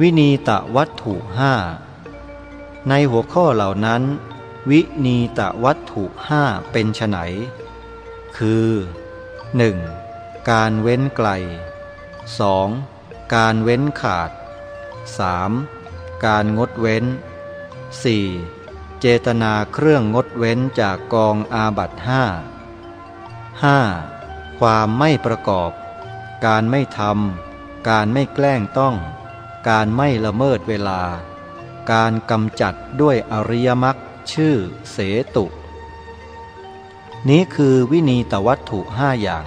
วินีตวัตถุห้าในหัวข้อเหล่านั้น วินีตวัตถุห้าเป็นไนคือ 1. การเว้นไกล 2. การเว้นขาด 3. การงดเว้น 4. เจตนาเครื่องงดเว้นจากกองอาบัตห้า 5. ความไม่ประกอบ การไม่ทำการไม่แกล้งต้อง การไม่ละเมิดเวลา การกำจัดด้วยอริยมรรคชื่อเสตุ นี้คือวินีตวัตถุห้าอย่าง